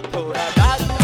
cultura